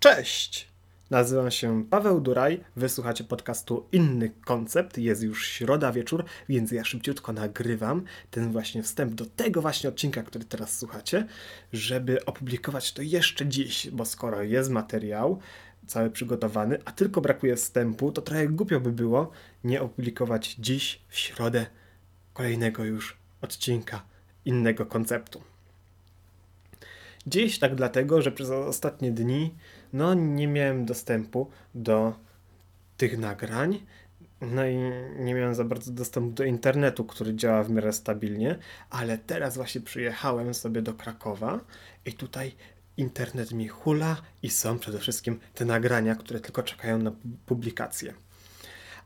Cześć! Nazywam się Paweł Duraj, wysłuchacie podcastu Inny Koncept. Jest już środa wieczór, więc ja szybciutko nagrywam ten właśnie wstęp do tego właśnie odcinka, który teraz słuchacie, żeby opublikować to jeszcze dziś, bo skoro jest materiał cały przygotowany, a tylko brakuje wstępu, to trochę głupio by było nie opublikować dziś w środę kolejnego już odcinka innego konceptu. Dziś tak dlatego, że przez ostatnie dni no, nie miałem dostępu do tych nagrań. No i nie miałem za bardzo dostępu do internetu, który działa w miarę stabilnie, ale teraz właśnie przyjechałem sobie do Krakowa i tutaj internet mi hula i są przede wszystkim te nagrania, które tylko czekają na publikację.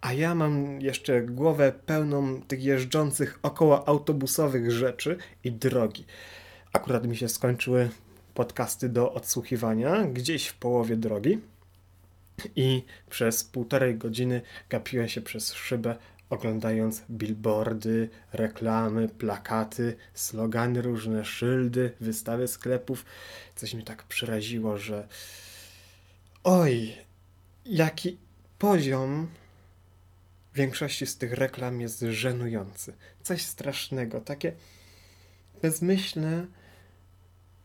A ja mam jeszcze głowę pełną tych jeżdżących około autobusowych rzeczy i drogi. Akurat mi się skończyły podcasty do odsłuchiwania gdzieś w połowie drogi i przez półtorej godziny gapiłem się przez szybę oglądając billboardy, reklamy, plakaty, slogany, różne szyldy, wystawy sklepów. Coś mi tak przeraziło, że oj, jaki poziom większości z tych reklam jest żenujący. Coś strasznego, takie bezmyślne,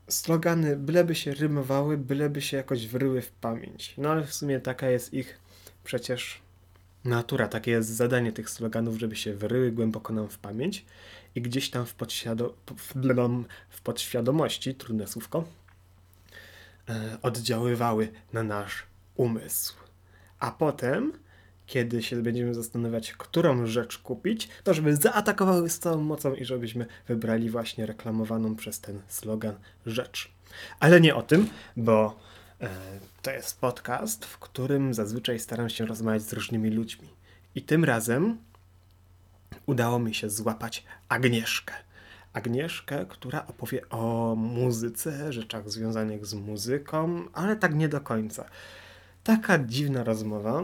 slogany byleby się rymowały, byleby się jakoś wryły w pamięć. No ale w sumie taka jest ich przecież natura, takie jest zadanie tych sloganów, żeby się wryły głęboko nam w pamięć i gdzieś tam w, podświado w podświadomości, trudne słówko, e, oddziaływały na nasz umysł. A potem kiedy się będziemy zastanawiać, którą rzecz kupić, to żeby zaatakowały z całą mocą i żebyśmy wybrali właśnie reklamowaną przez ten slogan rzecz. Ale nie o tym, bo e, to jest podcast, w którym zazwyczaj staram się rozmawiać z różnymi ludźmi. I tym razem udało mi się złapać Agnieszkę. Agnieszkę, która opowie o muzyce, rzeczach związanych z muzyką, ale tak nie do końca. Taka dziwna rozmowa.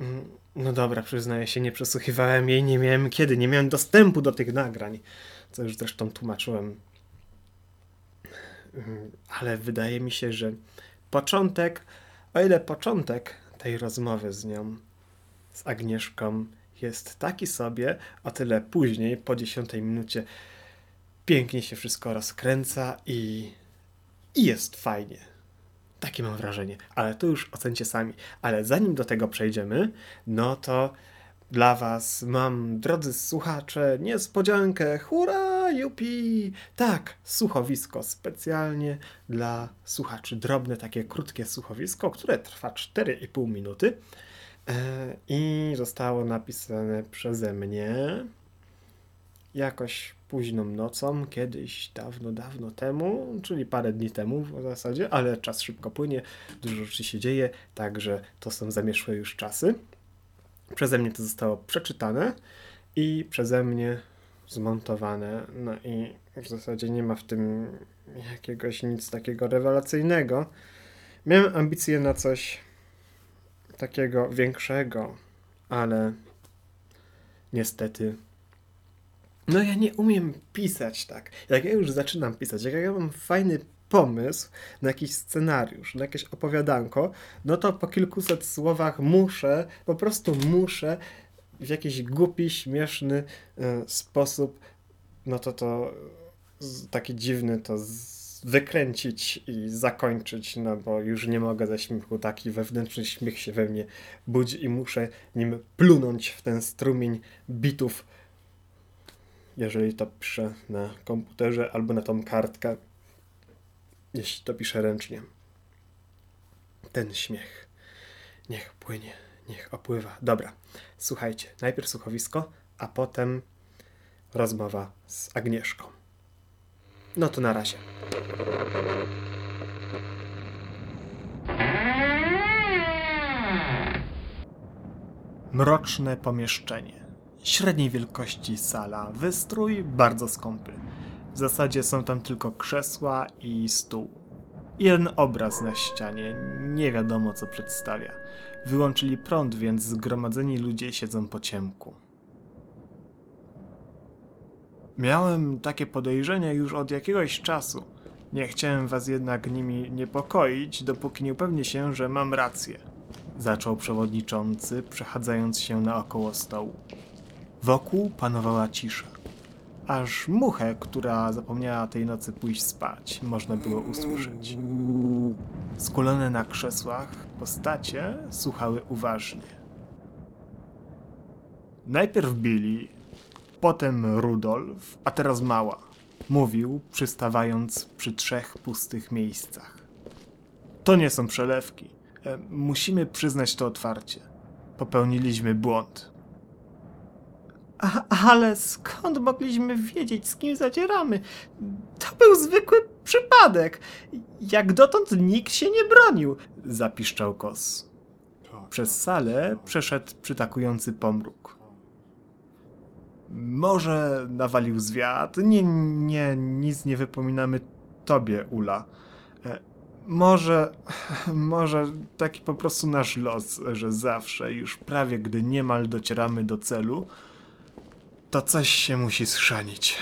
Mm, no dobra, przyznaję się, nie przesłuchiwałem jej, nie miałem kiedy, nie miałem dostępu do tych nagrań, co już zresztą tłumaczyłem. Mm, ale wydaje mi się, że początek, o ile początek tej rozmowy z nią, z Agnieszką, jest taki sobie, o tyle później, po dziesiątej minucie, pięknie się wszystko rozkręca i, i jest fajnie. Takie mam wrażenie, ale to już ocencie sami. Ale zanim do tego przejdziemy, no to dla Was mam, drodzy słuchacze, niespodziankę. Hurra, jupi! Tak, słuchowisko specjalnie dla słuchaczy. Drobne, takie krótkie słuchowisko, które trwa 4,5 minuty e, i zostało napisane przeze mnie jakoś późną nocą, kiedyś, dawno, dawno temu, czyli parę dni temu w zasadzie, ale czas szybko płynie, dużo rzeczy się dzieje, także to są zamieszłe już czasy. Przeze mnie to zostało przeczytane i przeze mnie zmontowane, no i w zasadzie nie ma w tym jakiegoś nic takiego rewelacyjnego. Miałem ambicje na coś takiego większego, ale niestety no ja nie umiem pisać tak. Jak ja już zaczynam pisać, jak ja mam fajny pomysł na jakiś scenariusz, na jakieś opowiadanko, no to po kilkuset słowach muszę, po prostu muszę w jakiś głupi, śmieszny y, sposób, no to to taki dziwny to wykręcić i zakończyć, no bo już nie mogę ze śmiechu, taki wewnętrzny śmiech się we mnie budzi i muszę nim plunąć w ten strumień bitów jeżeli to piszę na komputerze albo na tą kartkę, jeśli to piszę ręcznie. Ten śmiech. Niech płynie, niech opływa. Dobra, słuchajcie, najpierw słuchowisko, a potem rozmowa z Agnieszką. No to na razie. Mroczne pomieszczenie. Średniej wielkości sala, wystrój bardzo skąpy. W zasadzie są tam tylko krzesła i stół. Jeden obraz na ścianie, nie wiadomo co przedstawia. Wyłączyli prąd, więc zgromadzeni ludzie siedzą po ciemku. Miałem takie podejrzenie już od jakiegoś czasu, Nie chciałem was jednak nimi niepokoić, dopóki nie upewnię się, że mam rację. Zaczął przewodniczący, przechadzając się naokoło stołu. Wokół panowała cisza. Aż muchę, która zapomniała tej nocy pójść spać, można było usłyszeć. Skulone na krzesłach postacie słuchały uważnie. Najpierw Billy, potem Rudolf, a teraz Mała. Mówił, przystawając przy trzech pustych miejscach. To nie są przelewki. E, Musimy przyznać to otwarcie. Popełniliśmy błąd. A, ale skąd mogliśmy wiedzieć, z kim zadzieramy? To był zwykły przypadek. Jak dotąd nikt się nie bronił, zapiszczał Kos. Przez salę przeszedł przytakujący pomruk. Może nawalił zwiat? Nie, nie, nic nie wypominamy tobie, Ula. E, Może, może taki po prostu nasz los, że zawsze, już prawie gdy niemal docieramy do celu, to coś się musi schrzanić.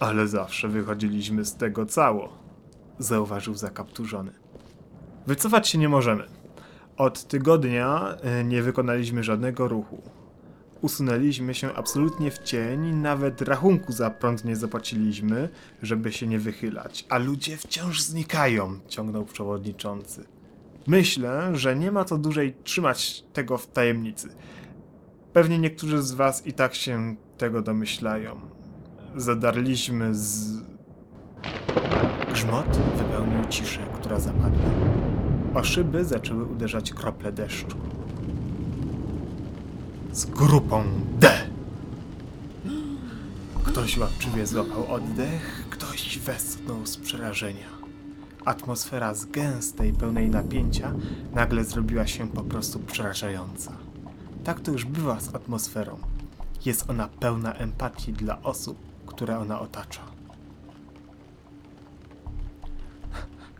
Ale zawsze wychodziliśmy z tego cało, zauważył zakapturzony. Wycofać się nie możemy. Od tygodnia y, nie wykonaliśmy żadnego ruchu. Usunęliśmy się absolutnie w cień, nawet rachunku za prąd nie zapłaciliśmy, żeby się nie wychylać. A ludzie wciąż znikają, ciągnął przewodniczący. Myślę, że nie ma co dłużej trzymać tego w tajemnicy. Pewnie niektórzy z was i tak się tego domyślają. Zadarliśmy z... Grzmot wypełnił ciszę, która zapadła. O szyby zaczęły uderzać krople deszczu. Z grupą D! Ktoś łapczywie złapał oddech, ktoś westchnął z przerażenia. Atmosfera z gęstej, pełnej napięcia nagle zrobiła się po prostu przerażająca. Tak to już bywa z atmosferą. Jest ona pełna empatii dla osób, które ona otacza.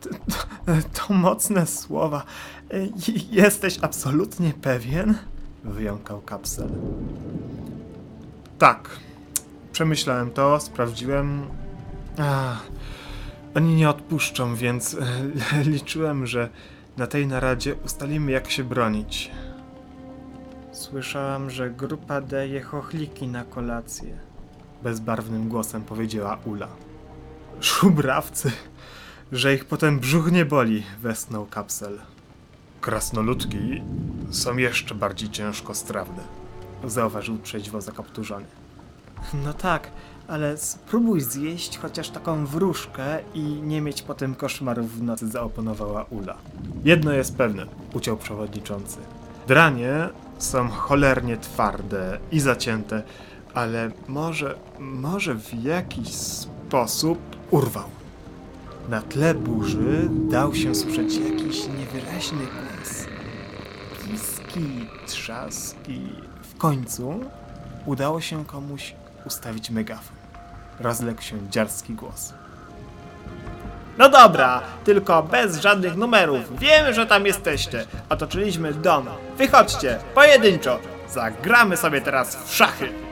To, to, to mocne słowa. E, Jesteś absolutnie pewien? Wyjąkał kapsel. Tak. Przemyślałem to, sprawdziłem. Ach, oni nie odpuszczą, więc e, liczyłem, że na tej naradzie ustalimy, jak się bronić. Słyszałam, że grupa D je chochliki na kolację. Bezbarwnym głosem powiedziała Ula. Szubrawcy, że ich potem brzuch nie boli, westchnął kapsel. Krasnoludki są jeszcze bardziej ciężko strawne, zauważył trzeźwo zakapturzony. No tak, ale spróbuj zjeść chociaż taką wróżkę i nie mieć potem koszmarów w nocy, zaoponowała Ula. Jedno jest pewne, uciął przewodniczący. Dranie są cholernie twarde i zacięte, ale może, może w jakiś sposób urwał. Na tle burzy dał się słyszeć jakiś niewyraźny głos. Piski, trzaski. W końcu udało się komuś ustawić megafon. Rozległ się dziarski głos. No dobra, tylko bez żadnych numerów. Wiemy, że tam jesteście. Otoczyliśmy dom. Wychodźcie, pojedynczo. Zagramy sobie teraz w szachy.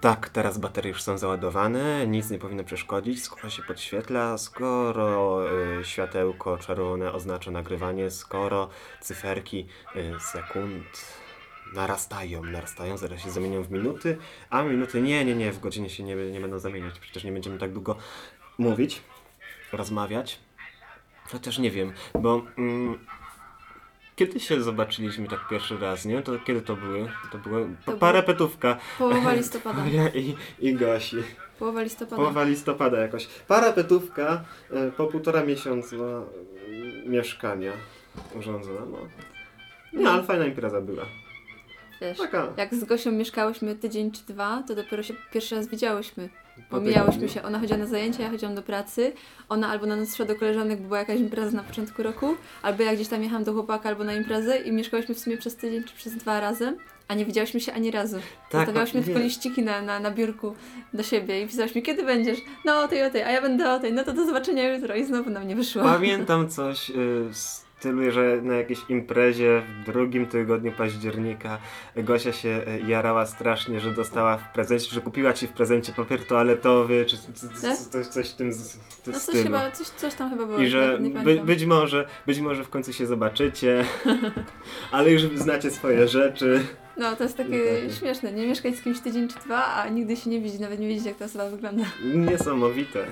Tak, teraz baterie już są załadowane, nic nie powinno przeszkodzić, skoro się podświetla, skoro y, światełko czerwone oznacza nagrywanie, skoro cyferki y, sekund narastają, narastają, zaraz się zamienią w minuty, a minuty nie, nie, nie, w godzinie się nie, nie będą zamieniać, przecież nie będziemy tak długo mówić, rozmawiać. Chociaż nie wiem, bo mm, kiedy się zobaczyliśmy tak pierwszy raz, nie? To kiedy to były? To były To parapetówka. Połowa listopada. Ja i, i Gosi. Połowa listopada. Połowa listopada jakoś. Parapetówka e, po półtora miesiąca e, mieszkania urządzona. No. Nie, ale fajna impreza była. wiesz, Taka. jak z Gosią mieszkałyśmy tydzień czy dwa, to dopiero się pierwszy raz widziałyśmy. Po Pomijałyśmy się, ona chodziła na zajęcia, ja chodziłam do pracy, ona albo na noc szła do koleżanek, bo była jakaś impreza na początku roku, albo ja gdzieś tam jechałam do chłopaka albo na imprezę i mieszkałyśmy w sumie przez tydzień czy przez dwa razem, a nie widziałyśmy się ani razu. Tak, Zostawiałyśmy tylko liściki na, na, na biurku do siebie i pisałyśmy, kiedy będziesz? No o tej, o tej, a ja będę o tej, no to do zobaczenia jutro i znowu nam nie wyszło. Pamiętam coś y, w stylu, że na jakiejś imprezie w drugim tygodniu października Gosia się y, jarała strasznie, że dostała w prezencie, że kupiła ci w prezencie papier toaletowy, czy Tak? coś, coś w tym z, No coś stylu. chyba, coś, coś tam chyba było, I że by, być, może, być może w końcu się zobaczycie, ale już znacie swoje rzeczy. No to jest takie Tak. śmieszne, nie mieszkać z kimś tydzień czy dwa, a nigdy się nie widzi, nawet nie wiedzieć jak ta osoba wygląda. Niesamowite.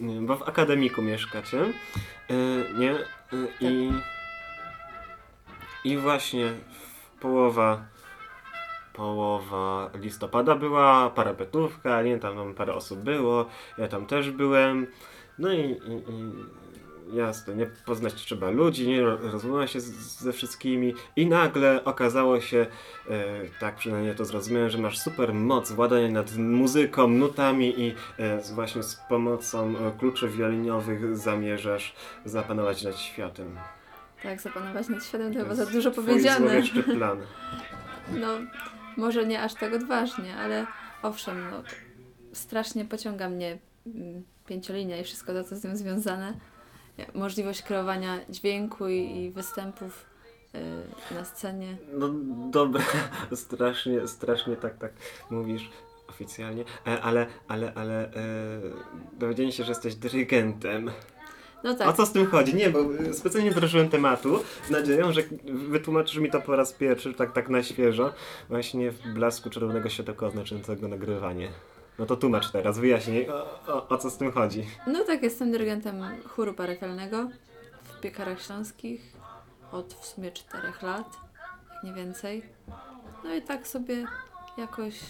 Bo w akademiku mieszkacie, y, nie? Y, I, I właśnie połowa, połowa listopada była parapetówka, nie? Tam, tam parę osób było, ja tam też byłem. No i, i, i jasne, nie poznać trzeba ludzi, nie Ro- rozmawiać się z, ze wszystkimi i nagle okazało się, e, tak przynajmniej to zrozumiałem, że masz super moc władania nad muzyką, nutami i e, z, właśnie z pomocą e, kluczy wioliniowych zamierzasz zapanować nad światem. Tak, zapanować nad światem to To chyba za dużo powiedziane. złowieszczy plan. No, może nie aż tak odważnie, ale owszem, no, strasznie pociąga mnie mm, pięciolinia i wszystko to, co z nią związane. Możliwość kreowania dźwięku i, i występów y, na scenie. No dobra, strasznie, strasznie tak, tak mówisz oficjalnie, e, ale, ale, ale e, dowiedziałem się, że jesteś dyrygentem. No O tak, co z tym chodzi? Nie, bo y, specjalnie wdrożyłem tematu z nadzieją, że wytłumaczysz mi to po raz pierwszy, tak, tak na świeżo, właśnie w blasku czerwonego światełka oznaczającego nagrywanie. No to tłumacz teraz, wyjaśnij, o, o, o co z tym chodzi. no tak, jestem dyrygentem chóru parafialnego w Piekarach Śląskich od w sumie czterech lat, nie więcej. No i tak sobie jakoś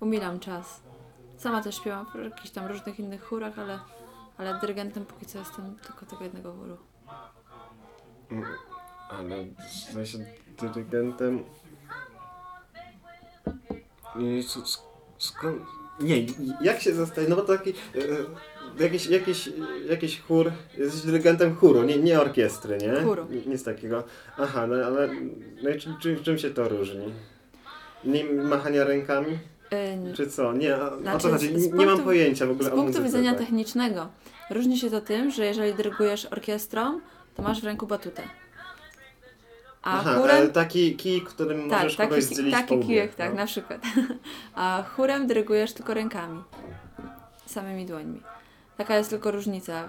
umilam czas. Sama też śpiewam w jakichś tam różnych innych chórach, ale, ale dyrygentem póki co jestem tylko tego jednego chóru. Mm, Ale w sensie dyrygentem... I skąd... Nie, jak się zostaje, no bo taki... e, Jakiś, jakiś, jakiś chór, jesteś dyrygentem chóru, nie, nie orkiestry, nie? Chóru. Nic takiego. Aha, no ale no czym, czym, czym się to różni? Nie machania rękami? Yy, Czy co? Nie, o, o Znaczy, co chodzi? z- Nie, z mam punktu- pojęcia w ogóle Z o punktu muzyce, widzenia tak. technicznego różni się to tym, że jeżeli dyrygujesz orkiestrą, to masz w ręku batutę. A Aha, chórem... e, taki kij, którym Tak, możesz taki, kogoś zdzielić taki po łbie, kijek, tak, no. na przykład. A chórem dyrygujesz tylko rękami. Samymi dłońmi. Taka jest tylko różnica.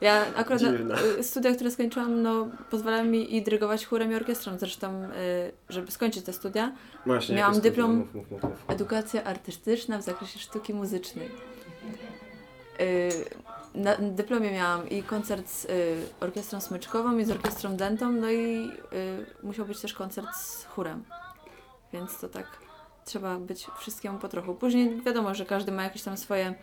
Ja akurat na y, studia, które skończyłam, no, pozwalały mi i dyrygować chórem i orkiestrą. Zresztą, y, żeby skończyć te studia, Właśnie, Miałam dyplom- mów, mów, mów. edukacja artystyczna w zakresie sztuki muzycznej. Y, Na dyplomie miałam i koncert z y, orkiestrą smyczkową i z orkiestrą dentą, no i y, musiał być też koncert z chórem. Więc to tak trzeba być wszystkiemu po trochu. Później wiadomo, że każdy ma jakieś tam swoje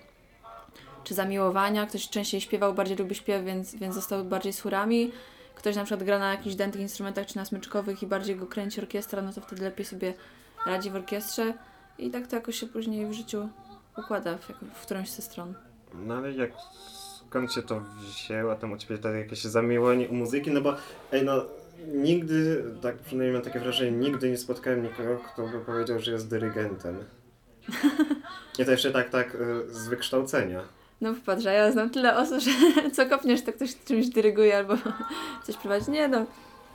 czy zamiłowania, ktoś częściej śpiewał, bardziej lubi śpiew, więc, więc został bardziej z chórami. Ktoś na przykład gra na jakichś dętych instrumentach czy na smyczkowych i bardziej go kręci orkiestra, no to wtedy lepiej sobie radzi w orkiestrze i tak to jakoś się później w życiu układa w, w którąś ze stron. No ale jak, skąd się to wzięło tam u Ciebie tak jakieś zamiłowanie u muzyki? No bo, ej no, nigdy, tak przynajmniej mam takie wrażenie, nigdy nie spotkałem nikogo, kto by powiedział, że jest dyrygentem. I to jeszcze tak, tak y, z wykształcenia. No popatrz, ja znam tyle osób, że co kopniesz, to ktoś czymś dyryguje albo coś prowadzi. Nie no,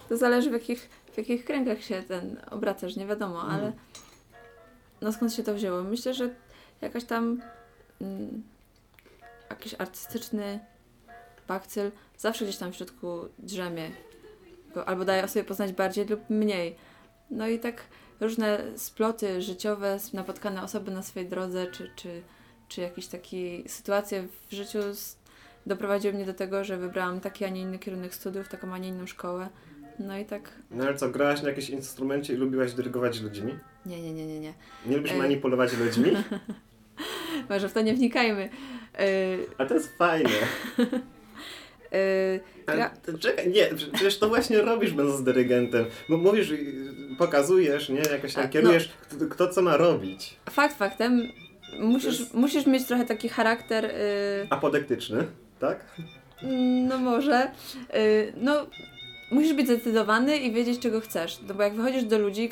to zależy w jakich, w jakich kręgach się ten obracasz, nie wiadomo, Mhm. ale no skąd się to wzięło? Myślę, że jakaś tam mm, jakiś artystyczny bakcyl zawsze gdzieś tam w środku drzemie. Albo daje o sobie poznać bardziej lub mniej. No i tak różne sploty życiowe, napotkane osoby na swojej drodze, czy, czy, czy jakieś takie sytuacje w życiu doprowadziły mnie do tego, że wybrałam taki, a nie inny kierunek studiów, taką, a nie inną szkołę. No i tak, No ale co, grałaś na jakimś instrumencie i lubiłaś dyrygować ludźmi? nie, nie, nie, nie, nie. Nie lubisz Ej. manipulować ludźmi? Może w to nie wnikajmy. Yy, A to jest fajne. Yy, gra... czekaj, nie, prze- przecież to właśnie robisz będąc dyrygentem. Bo mówisz, y, pokazujesz, nie? Jakoś tam kierujesz, kto, kto co ma robić. Fakt faktem, musisz, jest- musisz mieć trochę taki charakter... Yy, Apodektyczny, tak? Mm, No może. Y, No, musisz być zdecydowany i wiedzieć, czego chcesz. No bo jak wychodzisz do ludzi,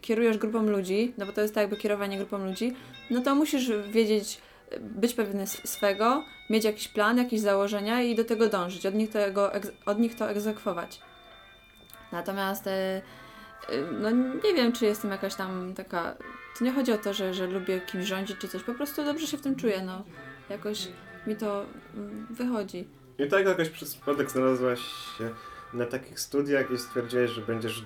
kierujesz grupą ludzi, no bo to jest tak jakby kierowanie grupą ludzi, no to musisz wiedzieć, y, być pewny sw- swego, mieć jakiś plan, jakieś założenia i do tego dążyć, od nich, tego, od nich to egzekwować. Natomiast y, y, no nie wiem, czy jestem jakaś tam taka... To nie chodzi o to, że, że lubię kimś rządzić czy coś, po prostu dobrze się w tym czuję, no. Jakoś mi to mm, wychodzi. I tak jakoś przez przypadek znalazłaś się na takich studiach i stwierdziłeś, że będziesz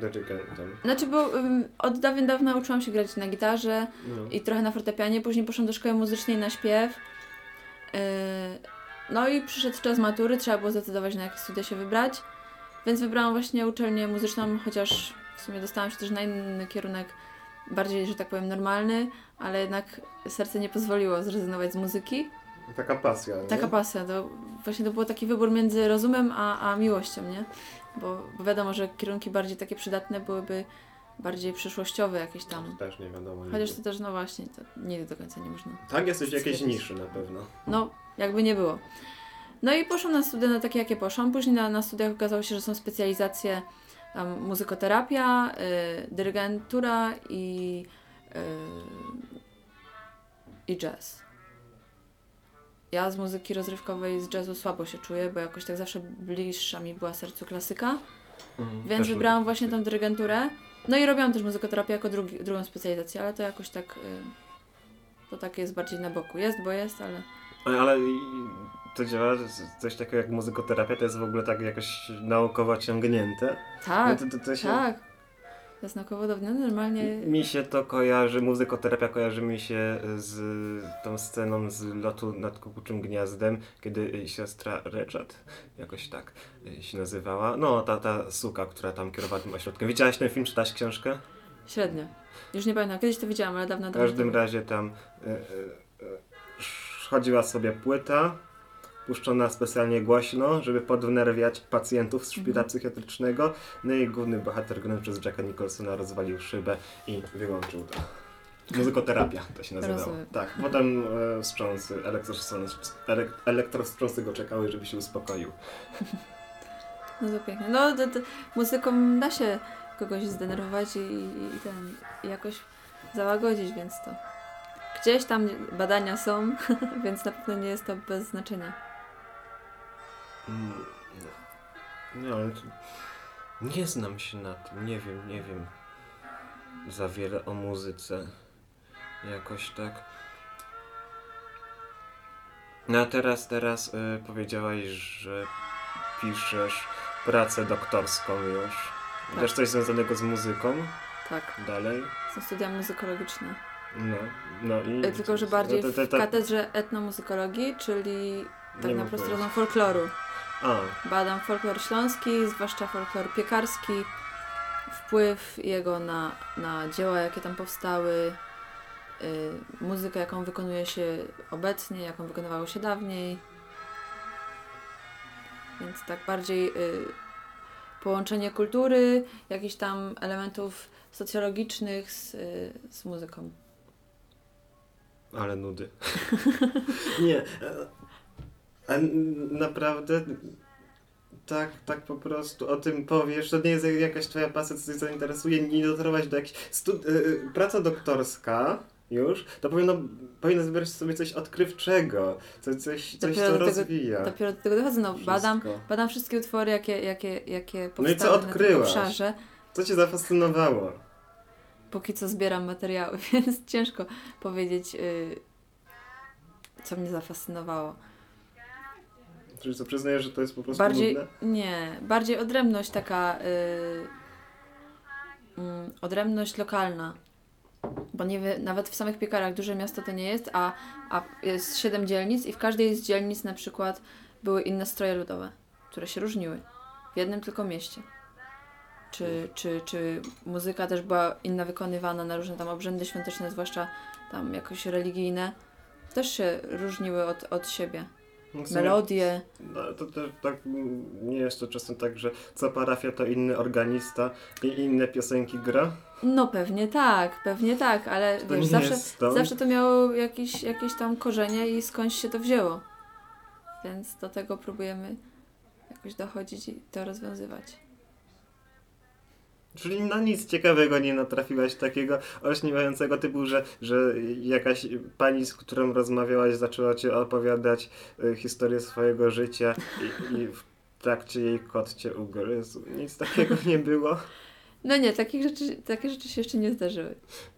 dyrygentem. Znaczy, bo ym, od dawien dawna uczyłam się grać na gitarze No. i trochę na fortepianie, później poszłam do szkoły muzycznej na śpiew. Yy, no i przyszedł czas matury, trzeba było zdecydować na jakie studia się wybrać, więc wybrałam właśnie uczelnię muzyczną, chociaż w sumie dostałam się też na inny kierunek, bardziej, że tak powiem, normalny, ale jednak serce nie pozwoliło zrezygnować z muzyki. Taka pasja, nie? Taka pasja, to właśnie to był taki wybór między rozumem a, a miłością, nie? Bo, bo wiadomo, że kierunki bardziej takie przydatne byłyby bardziej przyszłościowe jakieś tam. Też nie wiadomo. Chociaż nigdy. to też, no właśnie, to nigdy do końca nie można. Tak, jesteś w jakiejś niszy na pewno. No, jakby nie było. No i poszłam na studia na takie, jakie poszłam. Później na, na studiach okazało się, że są specjalizacje tam muzykoterapia, y, dyrygentura i, y, i jazz. Ja z muzyki rozrywkowej, z jazzu słabo się czuję, bo jakoś tak zawsze bliższa mi była sercu klasyka. Mhm, Więc wybrałam lubię. właśnie tą dyrygenturę. No i robiłam też muzykoterapię jako drugi, drugą specjalizację, ale to jakoś tak. Y, to tak jest bardziej na boku. Jest, bo jest, ale. Ale, ale to działa, coś takiego jak muzykoterapia, to jest w ogóle tak jakoś naukowo ciągnięte. Tak, No to, to, to się, tak. Dowodnione normalnie. Mi się to kojarzy, muzykoterapia kojarzy mi się z tą sceną z lotu nad kukuczym gniazdem, kiedy y, siostra Reczat, jakoś tak y, się nazywała, no ta, ta suka, która tam kierowała tym ośrodkiem. Widziałaś ten film, czytałaś książkę? Średnio. Już nie pamiętam, kiedyś to widziałam, ale dawno W dawno każdym temu. razie tam y, y, y, chodziła sobie płyta, puszczona specjalnie głośno, żeby podwnerwiać pacjentów z szpitala Mhm. psychiatrycznego. No i główny bohater grany przez Jacka Nicholsona rozwalił szybę i wyłączył to. Muzykoterapia to się nazywało. Rozumiem. Tak, potem e, wstrząsy, elektrostrząsy, elek, elektrostrząsy go czekały, żeby się uspokoił. No to pięknie. No, muzyką da się kogoś zdenerwować i, i, i ten, i jakoś załagodzić, więc to. Gdzieś tam badania są, więc na pewno nie jest to bez znaczenia. Nie, ale nie znam się na tym, nie wiem, nie wiem za wiele o muzyce. Jakoś tak. No a teraz, teraz y, powiedziałaś, że piszesz pracę doktorską już. Tak. Też coś związanego z muzyką Tak, dalej. są studia muzykologiczne. No, no i... E, Tylko, że bardziej no to- to- w to- katedrze etnomuzykologii, czyli tak nie na mam prostą pojęcia. folkloru. A, Badam folklor śląski, zwłaszcza folklor piekarski, wpływ jego na, na dzieła, jakie tam powstały, y, muzykę, jaką wykonuje się obecnie, jaką wykonywało się dawniej. Więc tak bardziej y, połączenie kultury, jakichś tam elementów socjologicznych z, y, z muzyką. Ale nudy. nie. A naprawdę tak, tak po prostu o tym powiesz, to nie jest jakaś twoja pasja, co cię zainteresuje, nie dotorować do jakiejś... Stu... y, y, praca doktorska już, to powinno, powinno zbierać sobie coś odkrywczego, coś, coś, coś Dopiero co do tego- rozwija. Dopiero do tego dochodzę, no badam, wszystko. badam wszystkie utwory, jakie, jakie, jakie No i co powstały na tym odkryłaś? obszarze. Co cię zafascynowało? póki co zbieram materiały, więc ciężko powiedzieć, y, co mnie zafascynowało. Czyli co, przyznajesz, że to jest po prostu Bardziej, nudne? nie, bardziej odrębność taka, y, mm, odrębność lokalna. Bo nie nawet w samych piekarach duże miasto to nie jest, a, a jest siedem dzielnic i w każdej z dzielnic na przykład były inne stroje ludowe, które się różniły w jednym tylko mieście. Czy, czy, czy muzyka też była inna wykonywana na różne tam obrzędy świąteczne, zwłaszcza tam jakoś religijne, też się różniły od, od siebie. No sumie- melodie. No, to też tak nie jest to czasem tak, że co parafia to inny organista i inne piosenki gra? No pewnie tak, pewnie tak, ale To wiesz, zawsze, zawsze to miało jakieś, jakieś tam korzenie i skądś się to wzięło. Więc do tego próbujemy jakoś dochodzić i to rozwiązywać. Czyli na nic ciekawego nie natrafiłaś takiego olśniewającego typu, że, że jakaś pani, z którą rozmawiałaś, zaczęła ci opowiadać y, historię swojego życia i, i w trakcie jej kot cię ugryzł. Nic takiego nie było. No nie, takich rzeczy, takie rzeczy się jeszcze nie zdarzyły.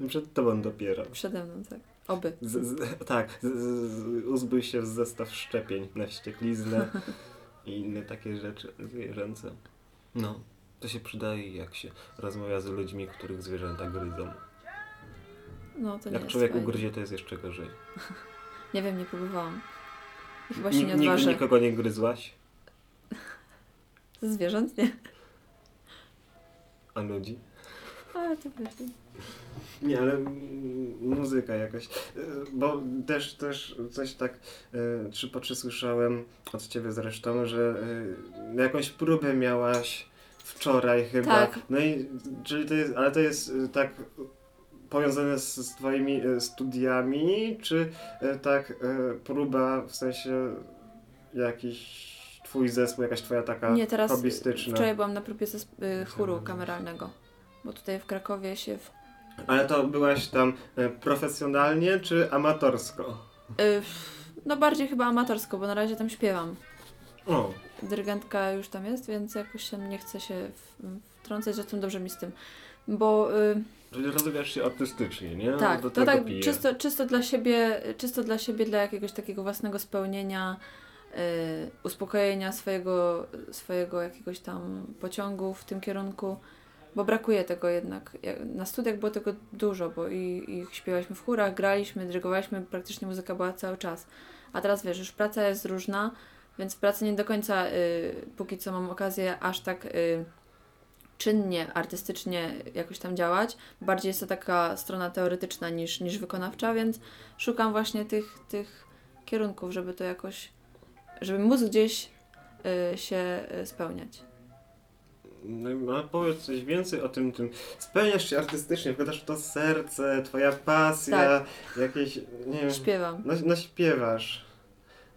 Przed tobą dopiero. Przede mną, tak. Oby. Z, z, tak, z, z, uzbój się w zestaw szczepień na wściekliznę i inne takie rzeczy zwierzęce. No, to się przydaje jak się rozmawia z ludźmi, których zwierzęta gryzą. No to nie Jak jest człowiek fajne. ugryzie, to jest jeszcze gorzej. Nie wiem, nie próbowałam. I chyba się Ni- nie nigdy odważę. nikogo nie gryzłaś? Ze zwierząt? Nie. A ludzi? Ale to wiesz. Nie, ale mm, muzyka jakaś. Y, Bo też, też coś tak y, trzy po trzy słyszałem od ciebie zresztą, że y, jakąś próbę miałaś wczoraj chyba. Tak. No i czyli to jest, ale to jest y, tak powiązane z, z twoimi y, studiami, czy y, tak próba w sensie jakiś twój zespół, jakaś twoja taka Nie, teraz hobbystyczna. wczoraj byłam na próbie zesp- chóru kameralnego. Bo tutaj w Krakowie się w Ale to byłaś tam profesjonalnie czy amatorsko? No bardziej chyba amatorsko, bo na razie tam śpiewam. O, Dyrygentka już tam jest, więc jakoś tam nie chcę się wtrącać, zresztą dobrze mi z tym. Bo y, Czyli rozwijasz się artystycznie, nie? tak, Do to tak czysto, czysto dla siebie, czysto dla siebie, dla jakiegoś takiego własnego spełnienia, y, uspokojenia swojego, swojego jakiegoś tam pociągu w tym kierunku, bo brakuje tego jednak. Na studiach było tego dużo, bo i, i śpiewaliśmy w chórach, graliśmy, dyrygowaliśmy, praktycznie muzyka była cały czas. A teraz wiesz, już praca jest różna, więc w pracy nie do końca, y, póki co mam okazję aż tak y, czynnie, artystycznie jakoś tam działać. Bardziej jest to taka strona teoretyczna niż, niż wykonawcza, więc szukam właśnie tych, tych kierunków, żeby to jakoś, żeby móc gdzieś y, się y, spełniać. No, a powiedz coś więcej o tym, tym. Spełniasz się artystycznie, wkładasz w to serce, twoja pasja, Tak. jakieś, nie wiem, Śpiewam. no, no śpiewasz.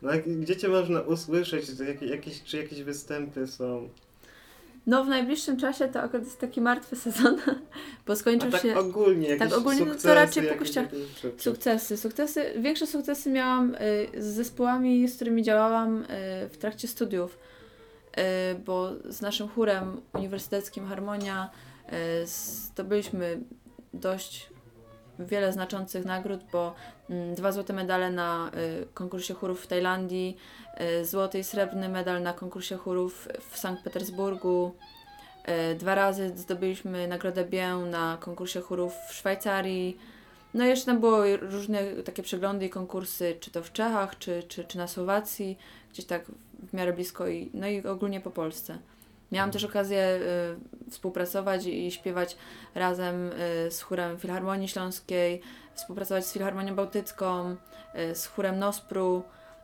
No, gdzie cię można usłyszeć, to jakie, jakieś, czy jakieś występy są? No w najbliższym czasie to akurat jest taki martwy sezon, bo skończył tak się ogólnie, jakieś tak ogólnie, no to sukcesy, raczej po kościach. Sukcesy, sukcesy. Większe sukcesy miałam y, z zespołami, z którymi działałam y, w trakcie studiów, y, bo z naszym chórem uniwersyteckim Harmonia zdobyliśmy dość wiele znaczących nagród, bo mm, dwa złote medale na y, konkursie chórów w Tajlandii, y, złoty i srebrny medal na konkursie chórów w Sankt Petersburgu. y, Dwa razy zdobyliśmy nagrodę Bię na konkursie chórów w Szwajcarii. No i jeszcze tam było różne takie przeglądy i konkursy, czy to w Czechach, czy, czy, czy na Słowacji, gdzieś tak w miarę blisko i, no i ogólnie po Polsce. Miałam też okazję y, współpracować i śpiewać razem y, z chórem Filharmonii Śląskiej, współpracować z Filharmonią Bałtycką, y, z chórem Nospru.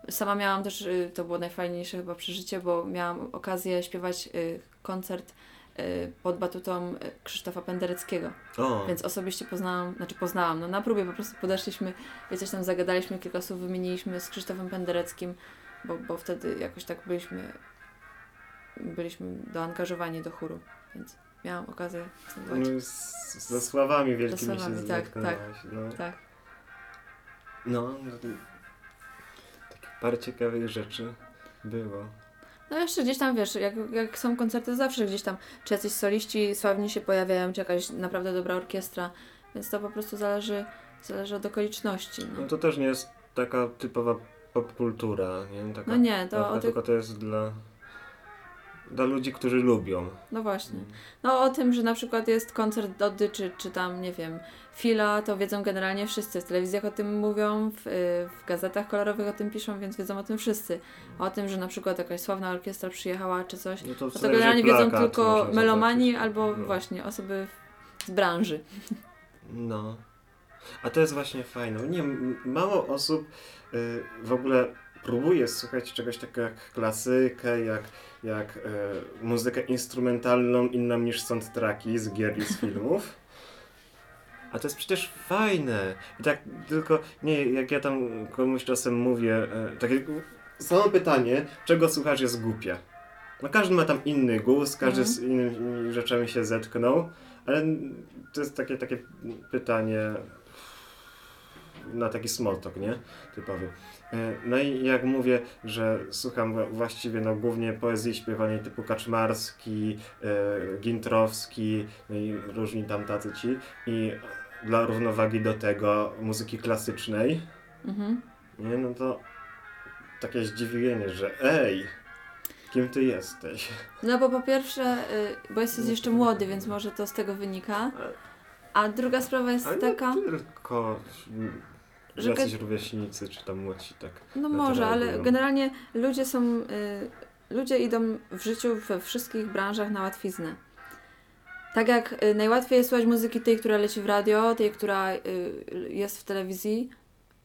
Sama miałam też, y, to było najfajniejsze chyba przeżycie, bo miałam okazję śpiewać y, koncert y, pod batutą Krzysztofa Pendereckiego. O, Więc osobiście poznałam, znaczy poznałam, no na próbie po prostu podeszliśmy i coś tam zagadaliśmy, kilka słów wymieniliśmy z Krzysztofem Pendereckim, bo, bo wtedy jakoś tak byliśmy, byliśmy doangażowani do chóru, więc miałam okazję no, z, ze sławami wielkimi sławami, się tak, zetknęłaś. No, Tak. no, no takich parę ciekawych rzeczy było. No jeszcze gdzieś tam, wiesz, jak, jak są koncerty, zawsze gdzieś tam, czy jacyś soliści sławni się pojawiają, czy jakaś naprawdę dobra orkiestra, więc to po prostu zależy, zależy od okoliczności. No No, to też nie jest taka typowa popkultura, nie? Taka, no nie, to taka, o tych, tylko to jest dla, dla ludzi, którzy lubią. no właśnie. No o tym, że na przykład jest koncert Dody, czy, czy tam, nie wiem, Fila, to wiedzą generalnie wszyscy. W telewizjach o tym mówią, w, y, w gazetach kolorowych o tym piszą, więc wiedzą o tym wszyscy. A o tym, że na przykład jakaś sławna orkiestra przyjechała, czy coś, No to, no to generalnie wiedzą plakat, tylko można melomani zobaczyć. albo No. właśnie osoby z branży. No. A to jest właśnie fajne. Nie, mało osób y, w ogóle próbuję słuchać czegoś takiego jak klasykę, jak, jak e, muzykę instrumentalną inną niż soundtracki z gier i z filmów. A to jest przecież fajne. I tak tylko, nie, jak ja tam komuś czasem mówię, e, takie samo pytanie, czego słuchasz jest głupie. No każdy ma tam inny gust, każdy Mhm. z innymi rzeczami się zetknął, ale to jest takie, takie pytanie na taki small talk, nie? Typowy. E, No i jak mówię, że słucham właściwie no głównie poezji śpiewanej typu Kaczmarski, e, Gintrowski, no i różni tam tacy ci i dla równowagi do tego muzyki klasycznej, Mhm. nie? No to takie zdziwienie, że ej, kim ty jesteś? No bo po pierwsze, y, bo jesteś jeszcze młody, więc może to z tego wynika. A druga sprawa jest Ale taka, nie tylko Że jacyś rówieśnicy, czy tam młodsi, tak. no może, ale generalnie ludzie są, y, ludzie idą w życiu we wszystkich branżach na łatwiznę. Tak jak y, najłatwiej jest słuchać muzyki tej, która leci w radio, tej, która y, jest w telewizji,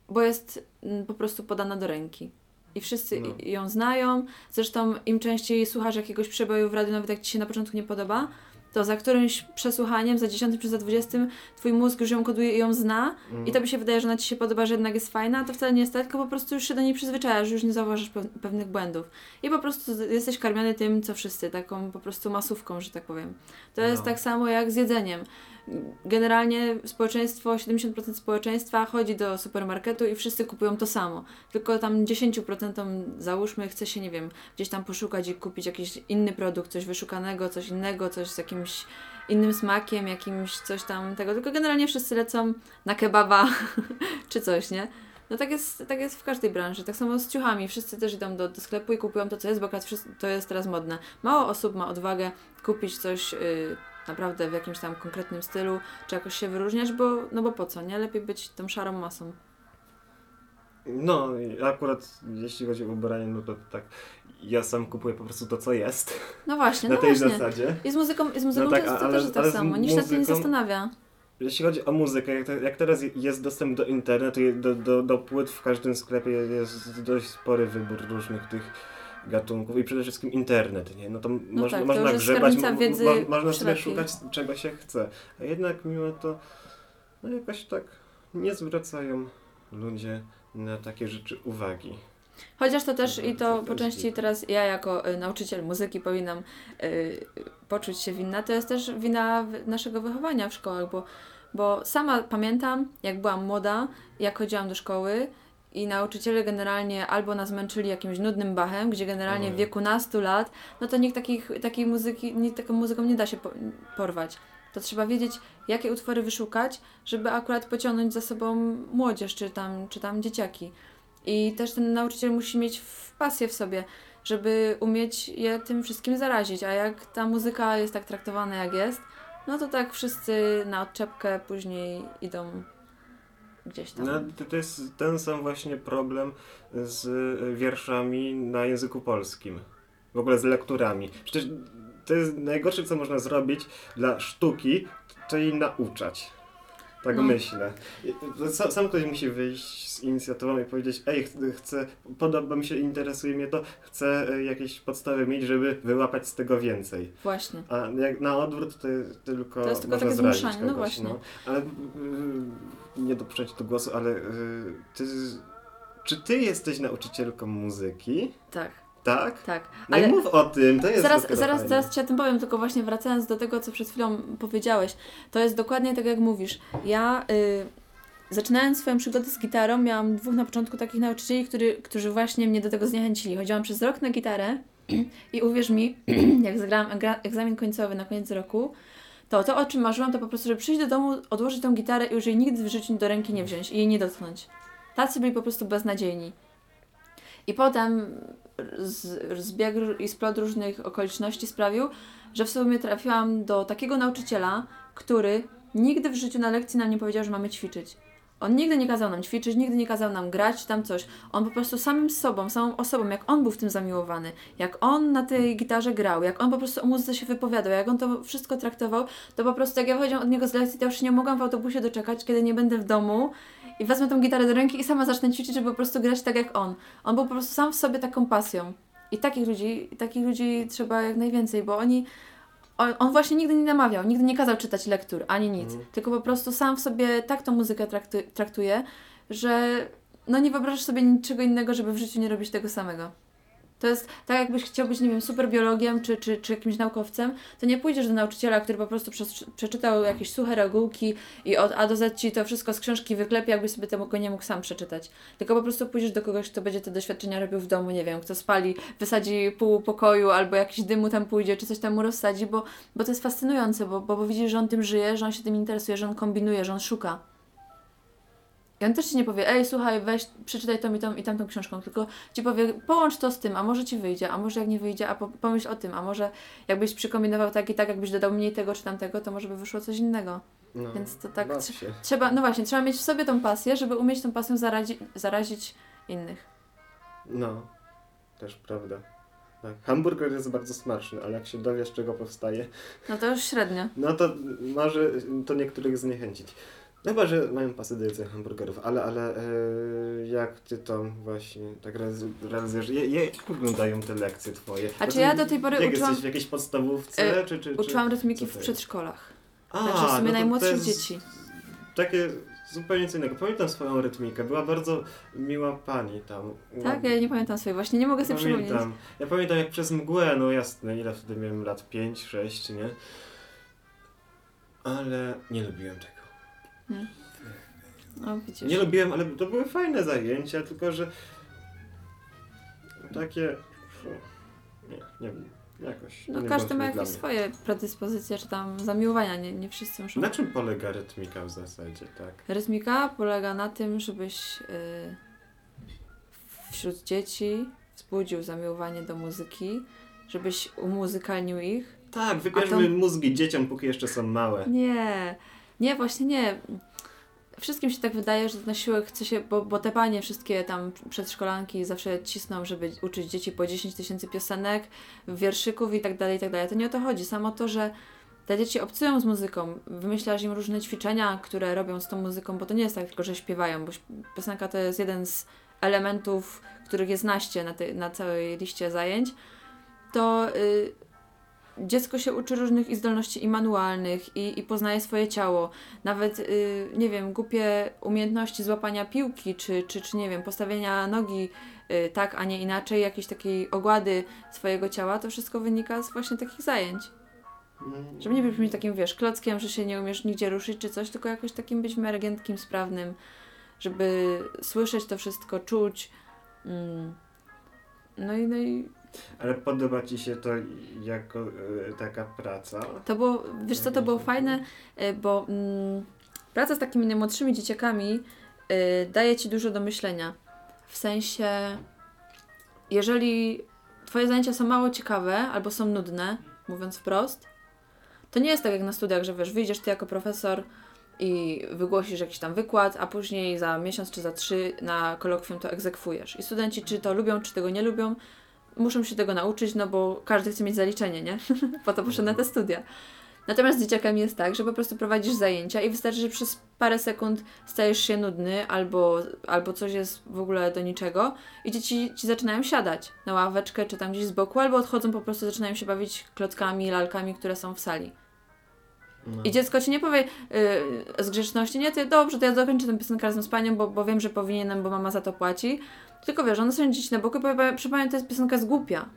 bo jest mm, po prostu podana do ręki. I wszyscy No. ją znają. Zresztą im częściej słuchasz jakiegoś przeboju w radiu, nawet jak ci się na początku nie podoba, to za którymś przesłuchaniem, za 10 czy za 20, twój mózg już ją koduje i ją zna Mm. i tobie się wydaje, że ona ci się podoba, że jednak jest fajna, to wcale nie jest tak, tylko po prostu już się do niej przyzwyczajasz, już nie zauważysz pew- pewnych błędów. I po prostu jesteś karmiony tym, co wszyscy, taką po prostu masówką, że tak powiem. To jest No. tak samo jak z jedzeniem. Generalnie społeczeństwo, 70% społeczeństwa chodzi do supermarketu i wszyscy kupują to samo. Tylko tam 10% załóżmy chce się, nie wiem, gdzieś tam poszukać i kupić jakiś inny produkt, coś wyszukanego, coś innego, coś z jakimś innym smakiem, jakimś coś tam tego. Tylko generalnie wszyscy lecą na kebaba czy coś, nie? No tak jest, tak jest w każdej branży. Tak samo z ciuchami. Wszyscy też idą do, do sklepu i kupują to, co jest, bo to jest teraz modne. Mało osób ma odwagę kupić coś y, naprawdę w jakimś tam konkretnym stylu, czy jakoś się wyróżniać, bo, no bo po co, nie? Lepiej być tą szarą masą. No, akurat jeśli chodzi o ubranie, no to tak, ja sam kupuję po prostu to, co jest, No właśnie, na no tej właśnie. zasadzie. I z muzyką, i z muzyką No tak, to, jest, to ale- też jest tak samo. Nikt się nad tym nie muzyką- zastanawia. Jeśli chodzi o muzykę, jak, te, jak teraz jest dostęp do internetu, do, do, do płyt w każdym sklepie jest dość spory wybór różnych tych gatunków i przede wszystkim internet, nie? No to moż, tak, to można grzebać, mo- mo- można sobie szukać czego się chce, a jednak mimo to no jakoś tak nie zwracają ludzie na takie rzeczy uwagi. Chociaż to też i to po części teraz ja jako y, nauczyciel muzyki powinnam y, poczuć się winna. To jest też wina naszego wychowania w szkołach, bo, bo sama pamiętam, jak byłam młoda, jak chodziłam do szkoły i nauczyciele generalnie albo nas męczyli jakimś nudnym bachem, gdzie generalnie w Oj. wieku nastu lat, no to nikt takich, takiej muzyki, nikt taką muzyką nie da się po, porwać. To trzeba wiedzieć, jakie utwory wyszukać, żeby akurat pociągnąć za sobą młodzież, czy tam, czy tam dzieciaki. I też ten nauczyciel musi mieć pasję w sobie, żeby umieć je tym wszystkim zarazić. A jak ta muzyka jest tak traktowana, jak jest, no to tak wszyscy na odczepkę później idą gdzieś tam. No, to, jest ten sam właśnie problem z y, wierszami na języku polskim. W ogóle z lekturami. Przecież to jest najgorsze, co można zrobić dla sztuki, jej nauczać. Tak No. myślę. Sam, sam ktoś musi wyjść z inicjatywą i powiedzieć, ej, ch- chcę, podoba mi się, interesuje mnie to, chcę y, jakieś podstawy mieć, żeby wyłapać z tego więcej. Właśnie. A jak na odwrót to tylko, To jest tylko takie zmuszanie, no kogoś, właśnie. Ale y, nie dopuszczać do głosu, ale y, ty, czy ty jesteś nauczycielką muzyki? Tak, Tak? tak. No Ale i mów o tym, to jest zaraz, zaraz, fajne. zaraz Ci o tym powiem, tylko właśnie wracając do tego, co przed chwilą powiedziałeś. To jest dokładnie tak, jak mówisz. Ja y, zaczynając swoją przygodę z gitarą, miałam dwóch na początku takich nauczycieli, który, którzy właśnie mnie do tego zniechęcili. Chodziłam przez rok na gitarę i uwierz mi, jak zagrałam egzamin końcowy na koniec roku, to to, o czym marzyłam, to po prostu, żeby przyjść do domu, odłożyć tą gitarę i już jej nigdy w życiu do ręki nie wziąć i jej nie dotknąć. Tacy byli po prostu beznadziejni. I potem zbieg i splot różnych okoliczności sprawił, że w sumie trafiłam do takiego nauczyciela, który nigdy w życiu na lekcji nam nie powiedział, że mamy ćwiczyć. On nigdy nie kazał nam ćwiczyć, nigdy nie kazał nam grać tam coś. On po prostu samym sobą, samą osobą, jak on był w tym zamiłowany, jak on na tej gitarze grał, jak on po prostu o muzyce się wypowiadał, jak on to wszystko traktował, to po prostu jak ja wychodziłam od niego z lekcji, to już nie mogłam w autobusie doczekać, kiedy nie będę w domu i wezmę tą gitarę do ręki i sama zacznę ćwiczyć, żeby po prostu grać tak jak on. On był po prostu sam w sobie taką pasją. I takich ludzi, takich ludzi trzeba jak najwięcej, bo oni on, on właśnie nigdy nie namawiał, nigdy nie kazał czytać lektur, ani nic. Mhm. Tylko po prostu sam w sobie tak tą muzykę traktu, traktuje, że no nie wyobrażasz sobie niczego innego, żeby w życiu nie robić tego samego. To jest tak, jakbyś chciał być, nie wiem, super biologiem czy, czy, czy jakimś naukowcem, to nie pójdziesz do nauczyciela, który po prostu przeczytał jakieś suche regułki i od A do Z ci to wszystko z książki wyklepie, jakbyś sobie tego nie mógł sam przeczytać. Tylko po prostu pójdziesz do kogoś, kto będzie te doświadczenia robił w domu, nie wiem, kto spali, wysadzi pół pokoju albo jakiś dymu tam pójdzie, czy coś tam mu rozsadzi, bo, bo to jest fascynujące, bo, bo, bo widzisz, że on tym żyje, że on się tym interesuje, że on kombinuje, że on szuka. I on też ci nie powie, ej, słuchaj, weź, przeczytaj tą i tą i tamtą książką, tylko ci powie, połącz to z tym, a może ci wyjdzie, a może jak nie wyjdzie, a po, pomyśl o tym, a może jakbyś przykombinował tak i tak, jakbyś dodał mniej tego czy tamtego, to może by wyszło coś innego. No, Więc to tak się. Trzeba, no właśnie, trzeba mieć w sobie tą pasję, żeby umieć tą pasją zarazi- zarazić innych. No, też prawda. Tak. Hamburger jest bardzo smaczny, ale jak się dowiesz, czego powstaje, No to już średnio. no to może to niektórych zniechęcić. No Chyba, że mają pasy do hamburgerów, ale, ale e, jak ty to właśnie tak realiz- realizujesz? Je- je- Jak wyglądają te lekcje twoje? A czy ja do tej pory jak uczyłam- jesteś w jakiejś podstawówce, E, czy, czy, czy... Uczyłam rytmiki w przedszkolach. A, Także w sumie no najmłodszych jest dzieci. Takie zupełnie co innego. Pamiętam swoją rytmikę, była bardzo miła pani tam. Tak? Ja nie pamiętam sobie właśnie, nie mogę sobie przypomnieć. Pamiętam. Ja pamiętam jak przez mgłę, no jasne, ile wtedy miałem lat? 5, 6, nie? Ale nie lubiłem tego. No widzisz. Nie lubiłem, ale to były fajne zajęcia, tylko że takie... Nie, nie wiem, jakoś. No nie każdy ma jakieś swoje predyspozycje, czy tam zamiłowania, nie, nie wszyscy muszą. Na czym polega rytmika w zasadzie, tak? Rytmika polega na tym, żebyś y, wśród dzieci wzbudził zamiłowanie do muzyki, żebyś umuzykalnił ich. Tak, wybierzmy to- mózgi dzieciom, póki jeszcze są małe. Nie, nie, właśnie nie. Wszystkim się tak wydaje, że na siłę chce się, bo, bo te panie wszystkie tam przedszkolanki zawsze cisną, żeby uczyć dzieci po 10 tysięcy piosenek, wierszyków i tak dalej, i tak dalej. To nie o to chodzi. Samo to, że te dzieci obcują z muzyką, wymyślasz im różne ćwiczenia, które robią z tą muzyką, bo to nie jest tak tylko, że śpiewają, bo piosenka to jest jeden z elementów, których jest naście na, tej, na całej liście zajęć, to y, dziecko się uczy różnych i zdolności i manualnych, i, i poznaje swoje ciało. Nawet, y, nie wiem, głupie umiejętności złapania piłki, czy, czy, czy nie wiem, postawienia nogi y, tak, a nie inaczej, jakiejś takiej ogłady swojego ciała, to wszystko wynika z właśnie takich zajęć. Żeby nie być takim, wiesz, klockiem, że się nie umiesz nigdzie ruszyć czy coś, tylko jakoś takim być giętkim, sprawnym, żeby słyszeć to wszystko, czuć. Mm. No i, no i Ale podoba ci się to jako e, taka praca? to było, wiesz co, to było fajne, y, bo mm, praca z takimi najmłodszymi dzieciakami y, daje ci dużo do myślenia. W sensie, jeżeli twoje zajęcia są mało ciekawe albo są nudne, mówiąc wprost, to nie jest tak jak na studiach, że wiesz, wyjdziesz ty jako profesor i wygłosisz jakiś tam wykład, a później za miesiąc czy za trzy na kolokwium to egzekwujesz. I studenci czy to lubią, czy tego nie lubią, muszą się tego nauczyć, no bo każdy chce mieć zaliczenie, nie? po to poszedł na te studia. Natomiast z dzieciakami jest tak, że po prostu prowadzisz zajęcia i wystarczy, że przez parę sekund stajesz się nudny albo, albo coś jest w ogóle do niczego i dzieci ci zaczynają siadać na ławeczkę czy tam gdzieś z boku, albo odchodzą po prostu, zaczynają się bawić klockami, lalkami, które są w sali. No. I dziecko ci nie powie yy, z grzeczności, nie, ty dobrze, to ja dokończę tę piosenkę razem z panią, bo, bo wiem, że powinienem, bo mama za to płaci. Tylko wiesz, one są dzieci na boku i powie, proszę panią, to jest piosenka jest głupia.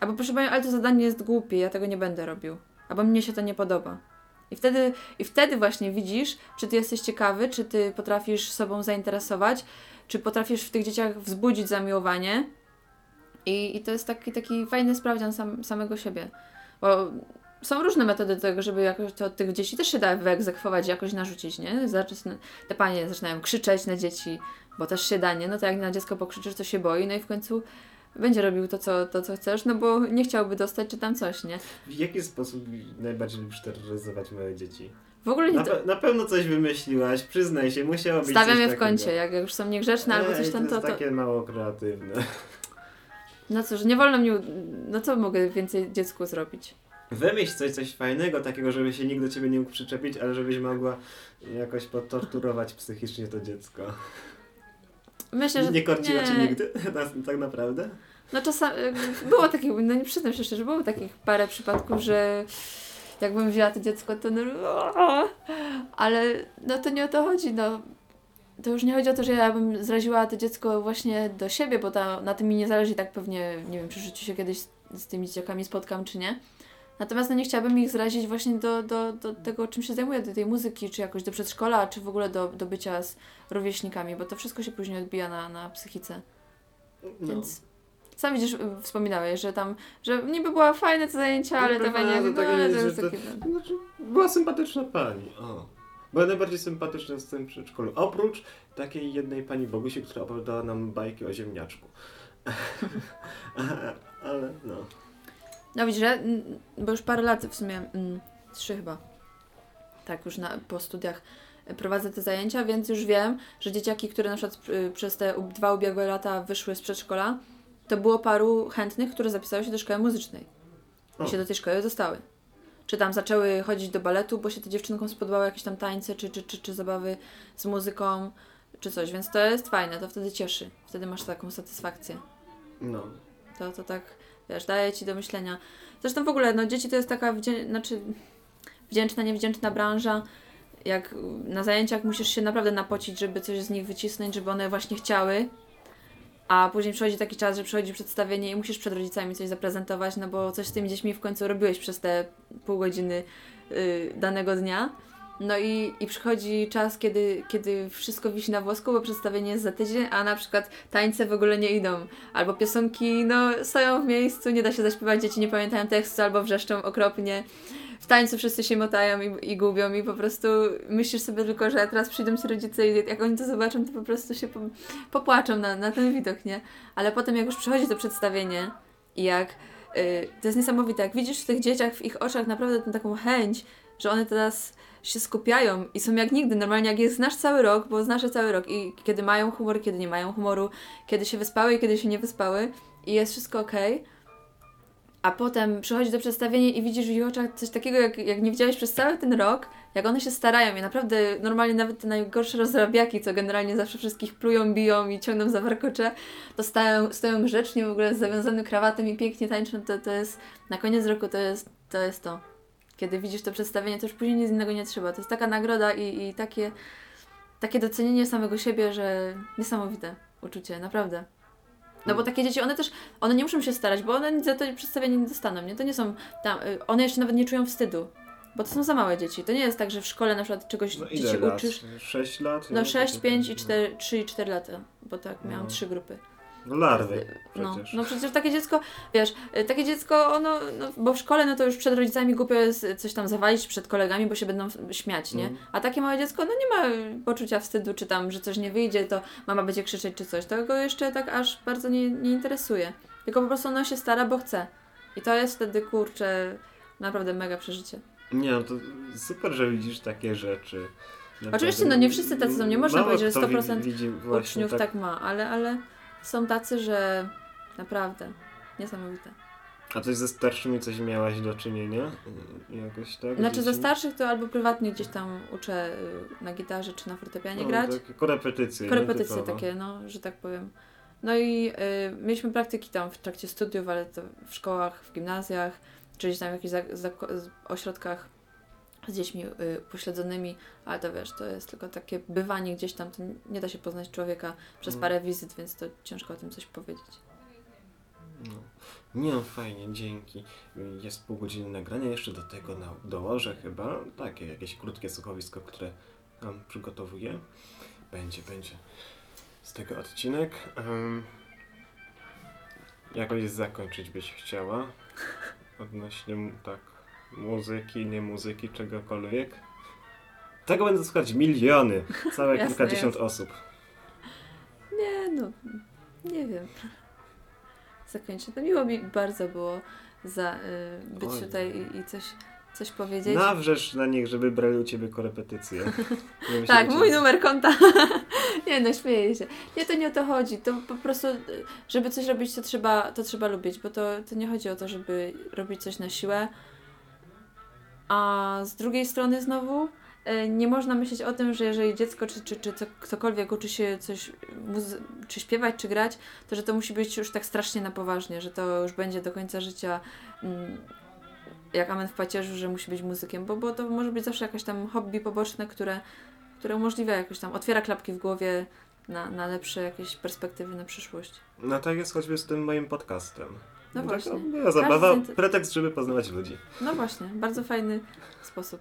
Albo proszę panią, ale to zadanie jest głupie, ja tego nie będę robił. Albo mnie się to nie podoba. I wtedy, I wtedy właśnie widzisz, czy ty jesteś ciekawy, czy ty potrafisz sobą zainteresować, czy potrafisz w tych dzieciach wzbudzić zamiłowanie. I, i to jest taki, taki fajny sprawdzian sam, samego siebie. Bo są różne metody do tego, żeby jakoś to od tych dzieci też się da wyegzekwować, jakoś narzucić, nie? Zaczyna, te panie zaczynają krzyczeć na dzieci, bo też się da, nie? No to jak na dziecko pokrzyczysz, to się boi, no i w końcu będzie robił to co, to, co chcesz, no bo nie chciałby dostać czy tam coś, nie? W jaki sposób najbardziej lubisz terroryzować małe dzieci? W ogóle nie Na, pe- na pewno coś wymyśliłaś, przyznaj się, musiało być Stawiam je w takiego. kącie, jak już są niegrzeczne albo coś tam, to to, jest to... takie mało kreatywne. No cóż, nie wolno mi... No co mogę więcej dziecku zrobić? Wymyśl coś, coś fajnego, takiego, żeby się nikt do ciebie nie mógł przyczepić, ale żebyś mogła jakoś potorturować psychicznie to dziecko. Myślę, że Nie korciła cię nigdy? tak naprawdę? No czasami było takich, no nie przyznam się szczerze, było takich parę przypadków, że jakbym wzięła to dziecko, to no, ale no to nie o to chodzi, no. To już nie chodzi o to, że ja bym zraziła to dziecko właśnie do siebie, bo ta, na tym mi nie zależy tak pewnie, nie wiem, przy życiu się kiedyś z tymi dzieciakami spotkam, czy nie. Natomiast no nie chciałabym ich zrazić właśnie do, do, do tego, czym się zajmuję, do tej muzyki, czy jakoś do przedszkola, czy w ogóle do, do bycia z rówieśnikami, bo to wszystko się później odbija na, na psychice. No. Więc sam widzisz, wspominałeś, że tam, że niby była fajne te zajęcia, ale Niby to fajne, no, ale to jest, takie... to- Znaczy, była sympatyczna pani. O. Była najbardziej sympatyczna z tym przedszkolu. Oprócz takiej jednej pani Bogusi, która opowiadała nam bajki o ziemniaczku. Ale no. No widzisz, że, mm, bo już parę lat w sumie, mm, trzy chyba, tak już na, po studiach prowadzę te zajęcia, więc już wiem, że dzieciaki, które na przykład y, przez te dwa ubiegłe lata wyszły z przedszkola, to było paru chętnych, które zapisały się do szkoły muzycznej O. i się do tej szkoły dostały. Czy tam zaczęły chodzić do baletu, bo się te dziewczynkom spodobały jakieś tam tańce, czy, czy, czy, czy zabawy z muzyką, czy coś, więc to jest fajne, to wtedy cieszy, wtedy masz taką satysfakcję. No. To, to tak, wiesz, daje ci do myślenia. Zresztą w ogóle, no dzieci to jest taka wdzię- znaczy, wdzięczna, niewdzięczna branża. Jak na zajęciach musisz się naprawdę napocić, żeby coś z nich wycisnąć, żeby one właśnie chciały. A później przychodzi taki czas, że przychodzi przedstawienie i musisz przed rodzicami coś zaprezentować, no bo coś z tymi dziećmi w końcu robiłeś przez te pół godziny y, danego dnia. No i, i przychodzi czas, kiedy, kiedy wszystko wisi na włosku, bo przedstawienie jest za tydzień, a na przykład tańce w ogóle nie idą. Albo piosenki, no, stoją w miejscu, nie da się zaśpiewać, dzieci nie pamiętają tekstu, albo wrzeszczą okropnie. W tańcu wszyscy się motają i, i gubią i po prostu myślisz sobie tylko, że teraz przyjdą ci rodzice i jak oni to zobaczą, to po prostu się po, popłaczą na, na ten widok, nie? Ale potem jak już przychodzi to przedstawienie i jak y, to jest niesamowite, jak widzisz w tych dzieciach, w ich oczach naprawdę tę taką chęć, że one teraz się skupiają i są jak nigdy. Normalnie jak je znasz cały rok, bo znasz cały rok i kiedy mają humor, kiedy nie mają humoru, kiedy się wyspały i kiedy się nie wyspały i jest wszystko okej. A potem przychodzi do przedstawienia i widzisz w ich oczach coś takiego, jak, jak nie widziałeś przez cały ten rok, jak one się starają i naprawdę normalnie nawet te najgorsze rozrabiaki, co generalnie zawsze wszystkich plują, biją i ciągną za warkocze, to stają, stoją grzecznie w ogóle z zawiązanym krawatem i pięknie tańczą, to, to jest na koniec roku to jest to. Jest to. Kiedy widzisz to przedstawienie, to już później nic innego nie trzeba. To jest taka nagroda i, i takie, takie docenienie samego siebie, że niesamowite uczucie, naprawdę. No bo takie dzieci, one też, one nie muszą się starać, bo one nic za to przedstawienie nie dostaną, nie? To nie są tam, y, one jeszcze nawet nie czują wstydu, bo to są za małe dzieci. To nie jest tak, że w szkole na przykład czegoś No się lat? uczysz. 6 lat? No nie? 6, Tak, 5 i no. 4, 3 i 4 lata, bo tak, miałam No. trzy grupy. No larwy No, przecież. no przecież takie dziecko, wiesz, y, takie dziecko, ono, no, bo w szkole, no to już przed rodzicami głupio jest coś tam zawalić przed kolegami, bo się będą śmiać, nie? Mhm. A takie małe dziecko, no nie ma poczucia wstydu, czy tam, że coś nie wyjdzie, to mama będzie krzyczeć, czy coś. To go jeszcze tak aż bardzo nie, nie interesuje. Tylko po prostu ono się stara, bo chce. I to jest wtedy, kurczę, naprawdę mega przeżycie. Nie, no to super, że widzisz takie rzeczy. Naprawdę. Oczywiście, no nie wszyscy tacy są, nie można Mało powiedzieć, że kto 100% widzi, Uczniów tak ma, ale, ale są tacy, że naprawdę niesamowite. A coś ze starszymi coś miałaś do czynienia? Jakoś tak? Znaczy ze dzieci? starszych to albo prywatnie gdzieś tam uczę y, na gitarze czy na fortepianie No, grać. Takie korepetycje. Korepetycje Typowo. takie, no, że tak powiem. No i y, mieliśmy praktyki tam w trakcie studiów, ale to w szkołach, w gimnazjach, czy gdzieś tam w jakichś zak- zak- z- ośrodkach z dziećmi y, pośledzonymi, ale to wiesz, to jest tylko takie bywanie gdzieś tam, to nie da się poznać człowieka przez Mm. parę wizyt, więc to ciężko o tym coś powiedzieć. No. Nie, no fajnie, dzięki. Jest pół godziny nagrania, jeszcze do tego na, dołożę chyba takie jakieś krótkie słuchowisko, które tam przygotowuję. Będzie, będzie z tego odcinek. Um, jakoś zakończyć byś chciała odnośnie tak muzyki, nie muzyki, czegokolwiek. Tego będą słuchać miliony, całe Jasne, kilkadziesiąt jasne. osób. Nie no, nie wiem. Zakończę. To miło mi bardzo było za, y, być Oj. tutaj i, i coś, coś powiedzieć. Nawrzesz na nich, żeby brali u ciebie korepetycje. Tak, mój numer konta. nie no, śmieję się. Nie, to nie o to chodzi. To po prostu, y, żeby coś robić, to trzeba, to trzeba lubić, bo to, to nie chodzi o to, żeby robić coś na siłę. A z drugiej strony znowu y, nie można myśleć o tym, że jeżeli dziecko czy, czy, czy co- ktokolwiek uczy się coś, czy śpiewać, czy grać, to że to musi być już tak strasznie na poważnie, że to już będzie do końca życia mm, jak amen w pacierzu, że musi być muzykiem, bo, bo to może być zawsze jakieś tam hobby poboczne, które, które umożliwia jakoś tam, otwiera klapki w głowie na, na lepsze jakieś perspektywy na przyszłość. No tak jest choćby z tym moim podcastem. No Taka właśnie. zabawa, Każdy pretekst, żeby poznawać ludzi. No właśnie, bardzo fajny sposób.